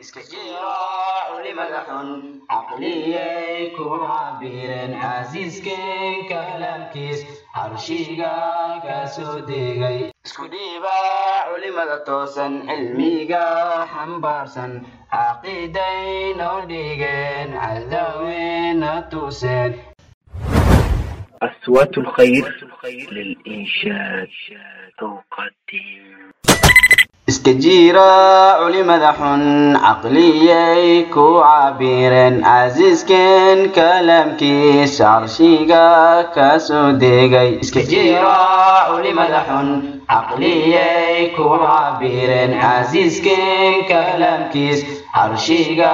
iska jiro culimada xun caqliyay ku cabireen casiisken kalaamkiis carshiga ka soo degay isku dhiiba culimada toosan cilmiga xambaarsan caqiiday noo dhigeen cadawina tuseen أصوات الخير للإنشاد تقدم iska jira culimada xun caqliyay ku cabireen casiisken kalaamkiis carshiga ka soo degay carshiga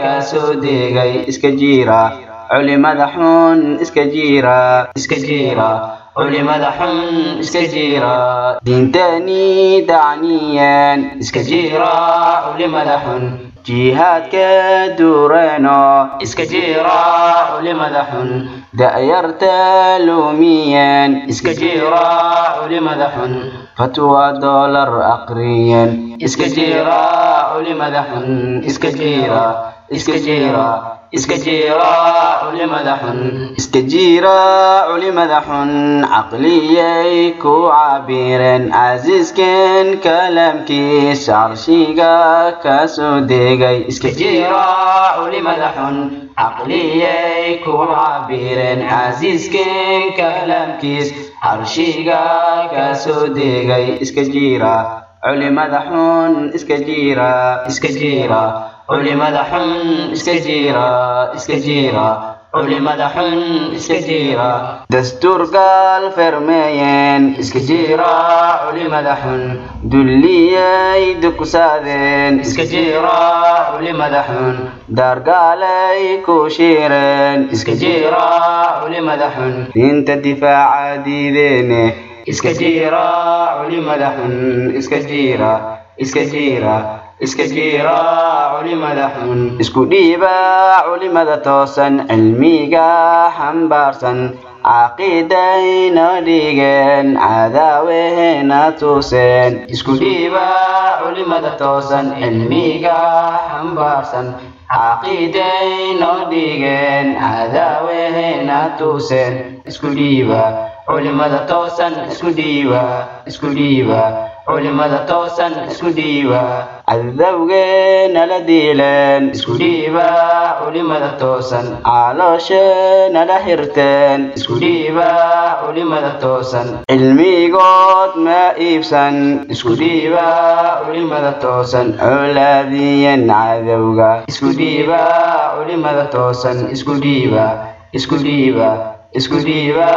ka soo degay iska jira culimada xun iska jira iska jira culimada xun iska jira diintani dacniyeen iska jira culimada xun jihaadka dureeno iska jira culimada da'yarta lumiyeen iska jira culimada fatwa doolar aqriyeen iska jira culimada iska jira iska jira iska jira culimada xun iska jira culimada xun caqliyay ku cabireen casiisken kalaamkiis carshiga ka soo degay iska jira culimada xun caqliyay ku cabireen casiisken kalaamkiis carshiga ka soo degay iska jira culimada xun iska jira iska jira culimada xun iska jira iska jira culimada xun iska jira dastuur gaal fermeeyeen iska jira culimada xun dulliyay dugsaadeen iska jira culimada xun daargaalay ku shiireen iska jira culimada xun diinta difaaca diideene iska xun iska jira iska jira iska jira culimada xun. isku dhiiba culimada toosan cilmiga xambaarsan. Caqiidayna dhigeen cadaawehena tuseen isku dhiiba culimada toosan cilmiga xambaarsan. Caqiidayna dhigeen cadaawehena tuseen isku dhiiba culimada toosan isku dhiiba isku dhiiba culimada toosan isku dhiiba cadawgeena la diileen isku dhiiba culimada toosan caloosheena la xirteen isku dhiiba culimada toosan cilmigood ma iibsan isku dhiiba culimada toosan colaadiyen cadowga isku dhiiba culimada toosan isku dhiiba isku dhiiba isku dhiiba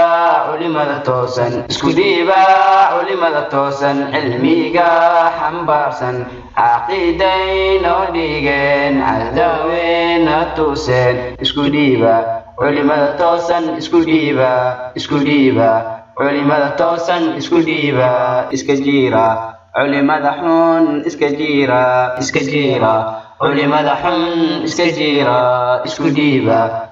culimada toosan cilmiga xambaarsan. Caqiiday noo dhigeen cadawena tuseen isku dhiiba culimada toosan isku dhiiba isku dhiiba culimada toosan isku dhiiba iska jira culimada xun iska jira iska jira culimada xun iska jira isku dhiiba